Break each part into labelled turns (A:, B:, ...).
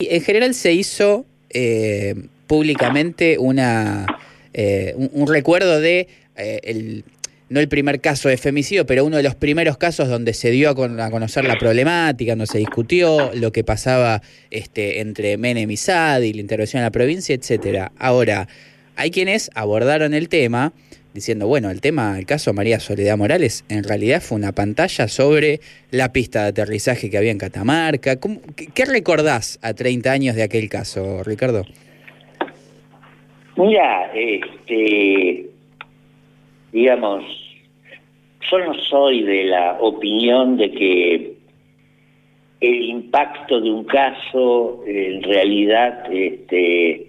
A: En general se hizo eh, públicamente una, eh, un, recuerdo de eh, el, no el primer caso de femicidio, pero uno de los primeros casos donde se dio a, conocer la problemática, donde se discutió lo que pasaba este, entre Menem y Sadi, la intervención en la provincia, etcétera. Ahora, hay quienes abordaron el tema diciendo, bueno, el tema, el caso María Soledad Morales, en realidad fue una pantalla sobre la pista de aterrizaje que había en Catamarca. qué, recordás a 30 años de aquel caso, Ricardo?
B: Mira, este, digamos, yo no soy de la opinión de que el impacto de un caso en realidad este,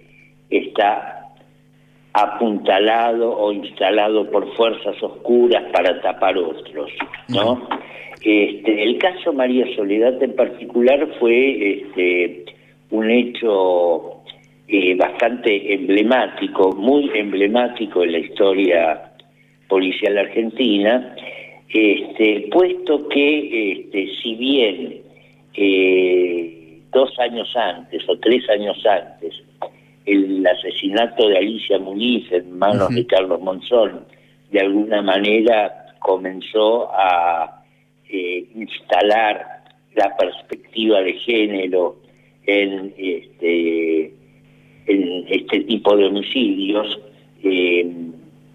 B: está apuntalado o instalado por fuerzas oscuras para tapar otros, ¿no? Este, el caso María Soledad en particular fue este, un hecho eh, bastante emblemático, muy emblemático en la historia policial argentina, este, puesto que este, si bien eh, dos años antes o tres años antes el asesinato de Alicia Muniz en manos de Carlos Monzón de alguna manera comenzó a eh, instalar la perspectiva de género en este, en este tipo de homicidios, eh,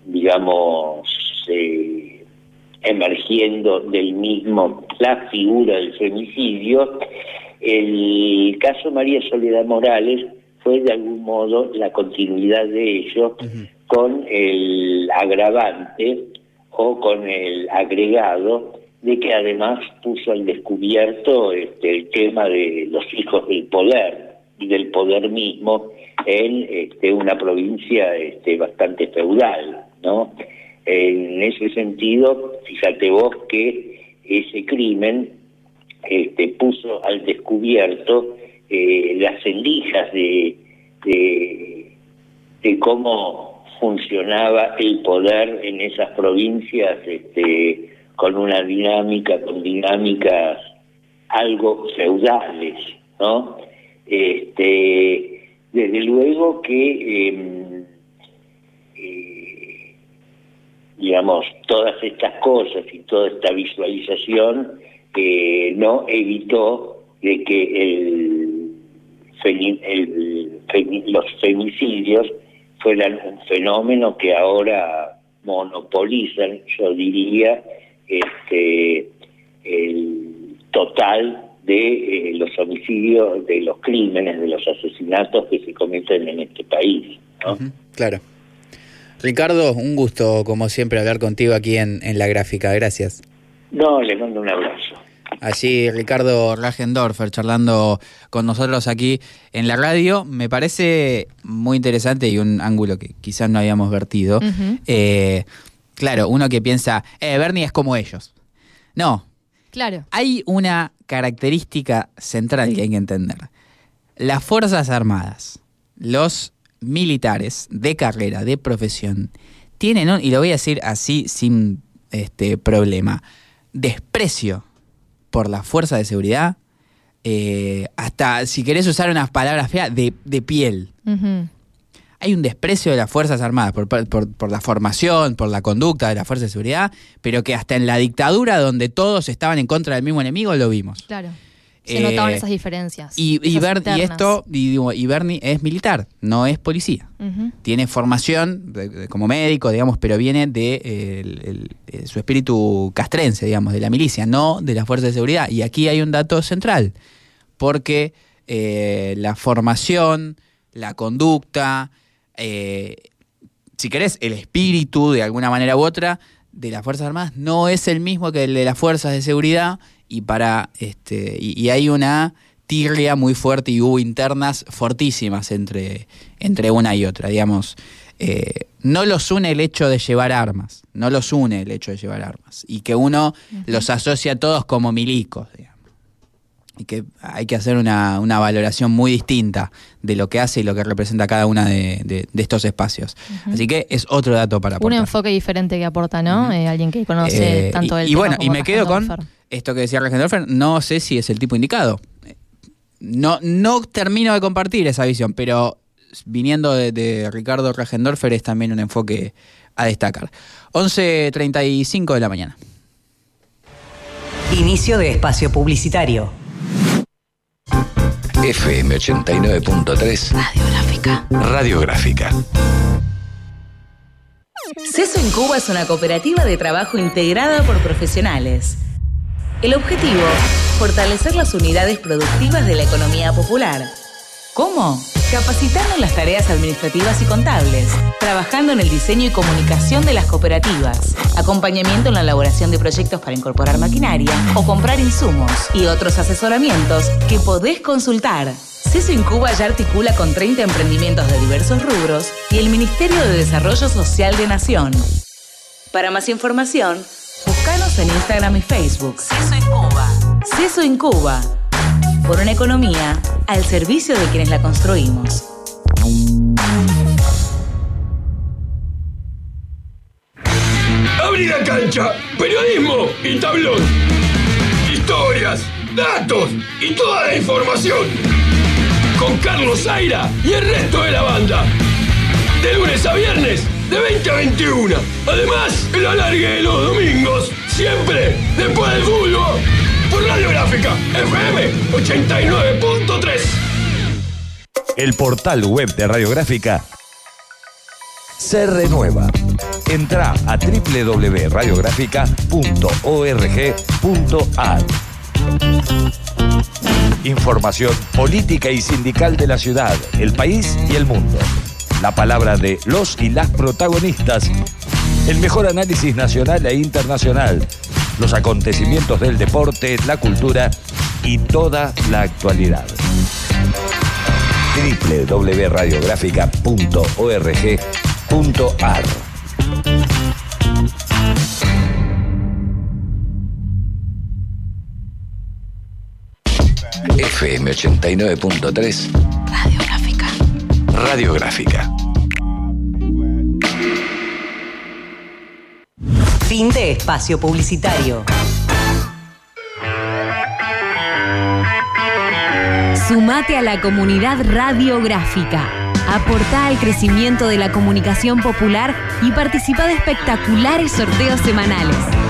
B: digamos, eh, emergiendo del mismo la figura del femicidio, el caso María Soledad Morales fue de algún modo la continuidad de ello con el agravante o con el agregado de que además puso al descubierto este, el tema de los hijos del poder y del poder mismo en este, una provincia este, bastante feudal, ¿no? En ese sentido, fíjate vos que ese crimen este, puso al descubierto eh, las endijas de, de, cómo funcionaba el poder en esas provincias este, con una dinámica, con dinámicas algo feudales, ¿no? Este, desde luego que, em, eh, digamos, todas estas cosas y toda esta visualización eh, no evitó de que el los femicidios fueran un fenómeno que ahora monopolizan, yo diría, este, el total de eh, los homicidios, de los crímenes, de los asesinatos que se cometen en este país.
A: claro. Ricardo, un gusto, como siempre, hablar contigo aquí en, en La Gráfica. Gracias.
B: No, le mando un abrazo.
A: Allí Ricardo Ragendorfer charlando con nosotros aquí en la radio. Me parece muy interesante y un ángulo que quizás no habíamos vertido. Eh, claro, uno que piensa, eh, Bernie es como ellos. No.
C: Claro.
A: Hay una característica central que hay que entender. Las Fuerzas Armadas, los militares de carrera, de profesión, tienen, y lo voy a decir así sin este problema, desprecio por la fuerza de seguridad, eh, hasta si querés usar unas palabras feas, de, piel. Hay un desprecio de las Fuerzas Armadas por, por, la formación, por la conducta de la Fuerza de Seguridad, pero que hasta en la dictadura, donde todos estaban en contra del mismo enemigo, lo vimos.
C: Claro. Se notaban eh, esas diferencias.
A: Y, y, esto, y, Bernie es militar, no es policía. Tiene formación como médico, digamos, pero viene de eh, su espíritu castrense, digamos, de la milicia, no de la fuerza de seguridad. Y aquí hay un dato central, porque eh, la formación, la conducta, si querés, el espíritu, de alguna manera u otra, de las Fuerzas Armadas no es el mismo que el de las fuerzas de seguridad y para este y, hay una tirria muy fuerte y hubo internas fortísimas entre, entre una y otra, digamos. Eh, no los une el hecho de llevar armas, no los une el hecho de llevar armas, y que uno los asocia a todos como milicos, digamos. Y que hay que hacer una, valoración muy distinta de lo que hace y lo que representa cada uno de, estos espacios. Así que es otro dato para aportar.
C: Un enfoque diferente que aporta, ¿no? Eh, alguien que conoce eh, tanto el
A: y, y bueno, y me quedo con esto que decía Regendorfer, no sé si es el tipo indicado. no, no termino de compartir esa visión, pero viniendo de, de Ricardo Ragendorfer es también un enfoque a destacar. 11.35 de la mañana.
D: Inicio de espacio publicitario.
E: FM 89.3
C: Radiográfica.
E: Radiográfica.
D: CESO en Cuba es una cooperativa de trabajo integrada por profesionales. El objetivo, fortalecer las unidades productivas de la economía popular. ¿Cómo? Capacitando en las tareas administrativas y contables, trabajando en el diseño y comunicación de las cooperativas, acompañamiento en la elaboración de proyectos para incorporar maquinaria o comprar insumos y otros asesoramientos que podés consultar. CESO en Cuba ya articula con 30 emprendimientos de diversos rubros y el Ministerio de Desarrollo Social de Nación. Para más información, búscanos en Instagram y Facebook. CESO en Cuba. CESO en Cuba. Por una economía al servicio de quienes la construimos.
F: Abrí la cancha, periodismo y tablón. Historias, datos y toda la información. Con Carlos Zaira y el resto de la banda. De lunes a viernes, de 20 a 21. Además, el alargue de los domingos, siempre después del fútbol. Por Radiográfica, FM 89.3.
E: El portal web de Radiográfica se renueva. Entra a www.radiográfica.org.ar. Información política y sindical de la ciudad, el país y el mundo. La palabra de los y las protagonistas. El mejor análisis nacional e internacional. Los acontecimientos del deporte, la cultura y toda la actualidad www.radiográfica.org.ar FM 89.3
C: Radiográfica.
E: Radiográfica.
D: Fin de espacio publicitario.
G: Sumate a la comunidad radiográfica. Aporta al crecimiento de la comunicación popular y participa de espectaculares sorteos semanales.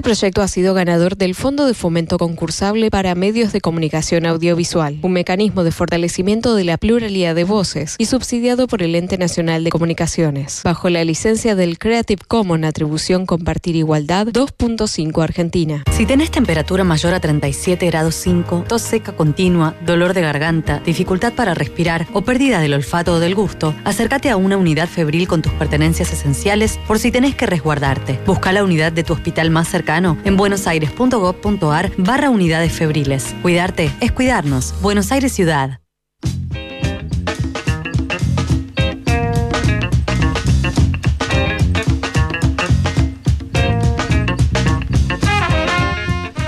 H: Este proyecto ha sido ganador del Fondo de Fomento Concursable para Medios de Comunicación Audiovisual, un mecanismo de fortalecimiento de la pluralidad de voces y subsidiado por el Ente Nacional de Comunicaciones, bajo la licencia del Creative Commons Atribución Compartir Igualdad 2.5 Argentina.
I: Si tenés temperatura mayor a 37 grados 5, tos seca continua, dolor de garganta, dificultad para respirar o pérdida del olfato o del gusto, acércate a una unidad febril con tus pertenencias esenciales por si tenés que resguardarte. Busca la unidad de tu hospital más cercano en buenosaires.gov.ar barra unidades febriles. Cuidarte es cuidarnos. Buenos Aires Ciudad.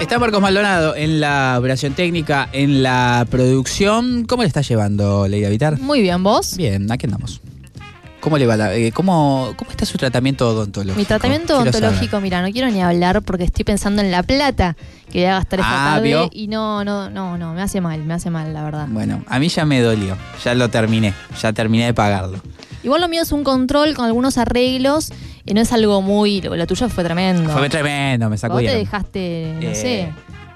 A: Está Marcos Maldonado en la operación técnica, en la producción. ¿Cómo le está llevando, Leida Vitar?
C: Muy bien, ¿vos?
A: Bien, aquí andamos. ¿Cómo le va la, eh, cómo, cómo está su tratamiento odontológico?
C: Mi tratamiento odontológico, mira, no quiero ni hablar porque estoy pensando en la plata que voy a gastar esta
A: Ah,
C: tarde
A: ¿vio?
C: y no, no, no, no, me hace mal, me hace mal, la verdad.
A: Bueno, a mí ya me dolió. Ya lo terminé. Ya terminé de pagarlo.
C: Igual lo mío es un control con algunos arreglos y no es algo muy. Lo, lo tuyo fue tremendo.
A: Fue tremendo, me
C: Vos te
A: sacudieron.
C: dejaste, no
A: Eh,
C: sé.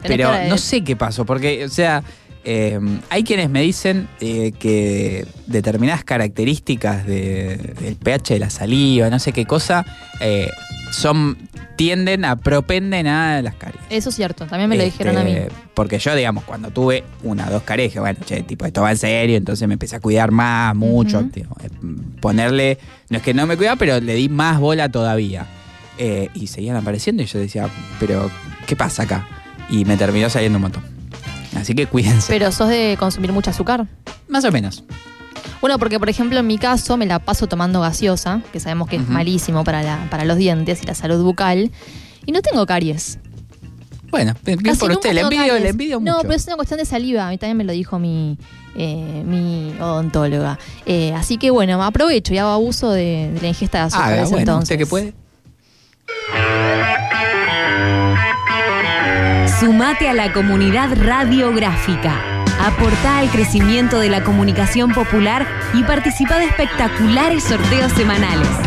A: Pero
C: de-
A: no sé qué pasó, porque, o sea, eh, hay quienes me dicen eh, que determinadas características de- del pH de la saliva, no sé qué cosa, eh, son tienden a propenden a las caries.
C: Eso es cierto, también me lo dijeron a mí.
A: Este, Porque yo, digamos, cuando tuve una o dos caries, dije, bueno, che, tipo, esto va en serio, entonces me empecé a cuidar más, mucho. Tipo, eh, ponerle, no es que no me cuidaba, pero le di más bola todavía. Eh, y seguían apareciendo y yo decía, pero, ¿qué pasa acá? Y me terminó saliendo un montón. Así que cuídense.
C: Pero sos de consumir mucho azúcar.
A: más o menos.
C: Bueno, porque por ejemplo en mi caso me la paso tomando gaseosa, que sabemos que es malísimo para, la- para los dientes y la salud bucal, y no tengo caries.
A: Bueno, bien
C: Casi
A: por usted, le envidio, le envidio
C: No,
A: mucho.
C: pero es una cuestión de saliva. A mí también me lo dijo mi, eh, mi odontóloga. Eh, así que bueno, aprovecho y hago abuso de, de la ingesta de azúcar. Desde
A: bueno,
C: entonces.
A: usted que puede.
G: Sumate a la comunidad radiográfica. Aporta al crecimiento de la comunicación popular y participa de espectaculares sorteos semanales.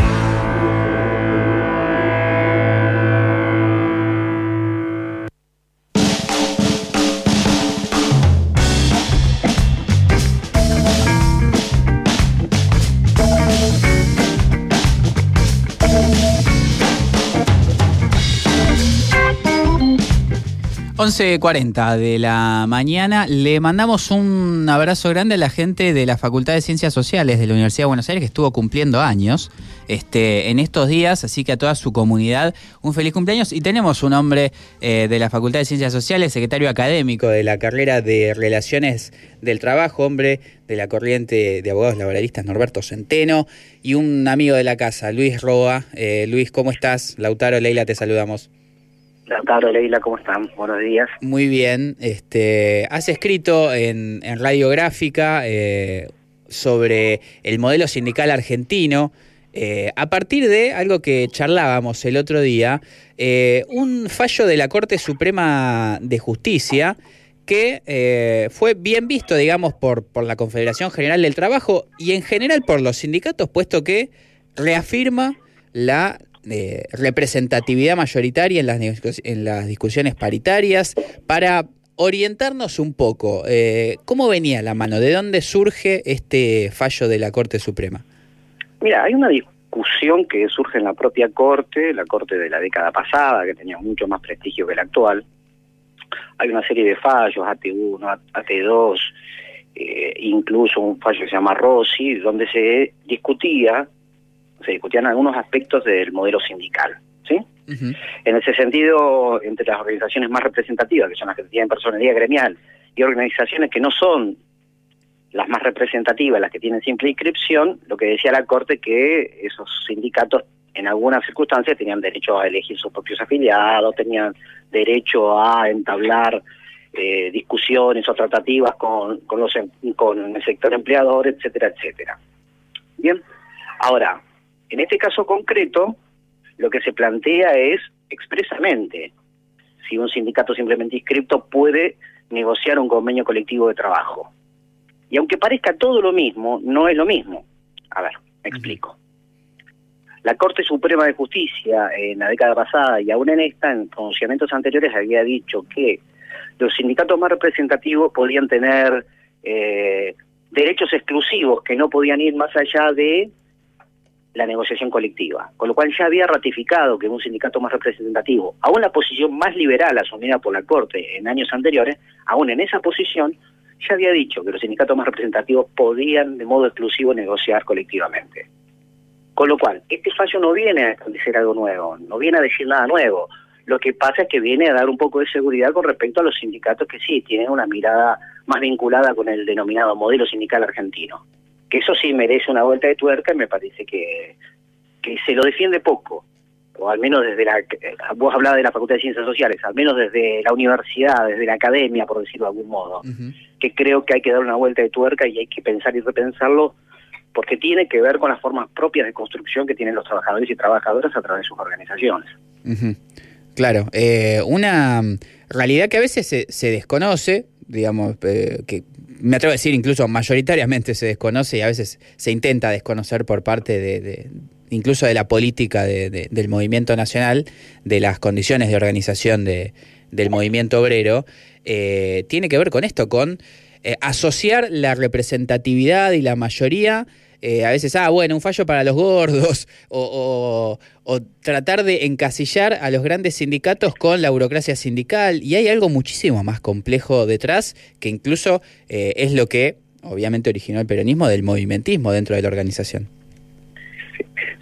A: 11.40 de la mañana. Le mandamos un abrazo grande a la gente de la Facultad de Ciencias Sociales de la Universidad de Buenos Aires que estuvo cumpliendo años este, en estos días, así que a toda su comunidad un feliz cumpleaños. Y tenemos un hombre eh, de la Facultad de Ciencias Sociales, secretario académico de la carrera de Relaciones del Trabajo, hombre de la corriente de abogados laboralistas Norberto Centeno y un amigo de la casa, Luis Roa. Eh, Luis, ¿cómo estás? Lautaro, Leila, te saludamos.
J: Lautaro, Leila, ¿cómo están? Buenos días.
A: Muy bien. Este, has escrito en, en Radiográfica eh, sobre el modelo sindical argentino. Eh, a partir de algo que charlábamos el otro día, eh, un fallo de la Corte Suprema de Justicia que fue bien visto, digamos, por, por la Confederación General del Trabajo y en general por los sindicatos, puesto que reafirma la eh, representatividad mayoritaria en las, en las discusiones paritarias para orientarnos un poco. Eh, ¿Cómo venía la mano? ¿De dónde surge este fallo de la Corte Suprema?
J: Mira, hay una discusión que surge en la propia Corte, la Corte de la década pasada, que tenía mucho más prestigio que la actual. Hay una serie de fallos, AT1, AT2, eh, incluso un fallo que se llama Rossi, donde se discutía se discutían algunos aspectos del modelo sindical. ¿sí? En ese sentido, entre las organizaciones más representativas, que son las que tienen personalidad gremial, y organizaciones que no son las más representativas, las que tienen simple inscripción, lo que decía la Corte que esos sindicatos en algunas circunstancias tenían derecho a elegir sus propios afiliados, tenían derecho a entablar eh, discusiones o tratativas con, con, los, em, con el sector empleador, etcétera, etcétera. Bien, ahora, en este caso concreto, lo que se plantea es expresamente si un sindicato simplemente inscripto puede negociar un convenio colectivo de trabajo. Y aunque parezca todo lo mismo, no es lo mismo. A ver, me explico. La Corte Suprema de Justicia en la década pasada y aún en esta, en pronunciamientos anteriores, había dicho que los sindicatos más representativos podían tener eh, derechos exclusivos que no podían ir más allá de la negociación colectiva, con lo cual ya había ratificado que un sindicato más representativo, aún la posición más liberal asumida por la Corte en años anteriores, aún en esa posición, ya había dicho que los sindicatos más representativos podían de modo exclusivo negociar colectivamente. Con lo cual, este fallo no viene a decir algo nuevo, no viene a decir nada nuevo. Lo que pasa es que viene a dar un poco de seguridad con respecto a los sindicatos que sí tienen una mirada más vinculada con el denominado modelo sindical argentino que eso sí merece una vuelta de tuerca y me parece que, que se lo defiende poco, o al menos desde la, vos hablabas de la Facultad de Ciencias Sociales, al menos desde la universidad, desde la academia, por decirlo de algún modo, que creo que hay que dar una vuelta de tuerca y hay que pensar y repensarlo porque tiene que ver con las formas propias de construcción que tienen los trabajadores y trabajadoras a través de sus organizaciones.
A: Claro, eh, una realidad que a veces se, se desconoce, digamos, eh, que me atrevo a decir incluso mayoritariamente se desconoce y a veces se intenta desconocer por parte de, incluso de la política del movimiento nacional, de las condiciones de organización del movimiento obrero, eh, tiene que ver con esto, con eh, asociar la representatividad y la mayoría eh, a veces, ah, bueno, un fallo para los gordos, o, tratar de encasillar a los grandes sindicatos con la burocracia sindical. Y hay algo muchísimo más complejo detrás, que incluso eh, es lo que obviamente originó el peronismo del movimentismo dentro de la organización.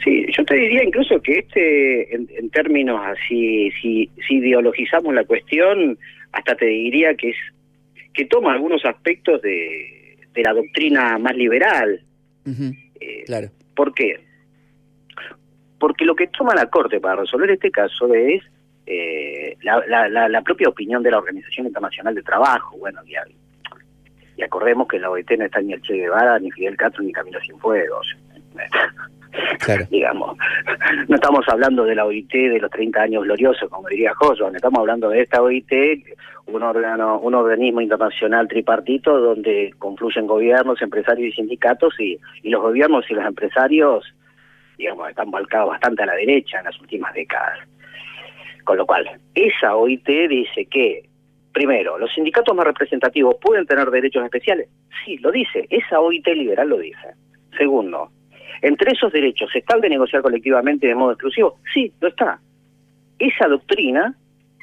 J: Sí, yo te diría incluso que este, en, términos así, si, si ideologizamos la cuestión, hasta te diría que es que toma algunos aspectos de la doctrina más liberal,
A: eh, claro.
J: ¿Por qué? Porque lo que toma la Corte para resolver este caso es eh, la, propia opinión de la Organización Internacional de Trabajo. Bueno, y, y acordemos que en la OIT no está ni el Che Guevara, ni Fidel Castro, ni Camilo Cienfuegos. digamos. No estamos hablando de la OIT de los 30 años gloriosos, como diría José, estamos hablando de esta OIT, un órgano, un organismo internacional tripartito donde confluyen gobiernos, empresarios y sindicatos y, y los gobiernos y los empresarios, digamos, están volcados bastante a la derecha en las últimas décadas. Con lo cual, esa OIT dice que Primero, ¿los sindicatos más representativos pueden tener derechos especiales? Sí, lo dice. Esa OIT liberal lo dice. Segundo, ¿entre esos derechos está el de negociar colectivamente de modo exclusivo? Sí, lo está. Esa doctrina,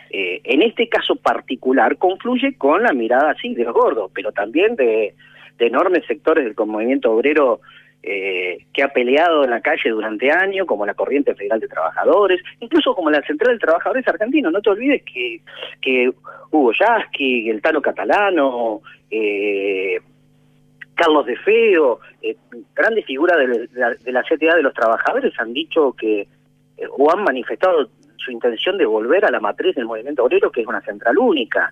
J: eh, en este caso particular, confluye con la mirada, así de los gordos, pero también de, de enormes sectores del movimiento obrero eh, que ha peleado en la calle durante años, como la Corriente Federal de Trabajadores, incluso como la Central de Trabajadores Argentinos. No te olvides que, que Hugo Yasky, el Tano Catalano, eh, Carlos De Feo, eh, grandes figuras de la, de la CTA de los trabajadores han dicho que, o han manifestado su intención de volver a la matriz del movimiento obrero, que es una central única.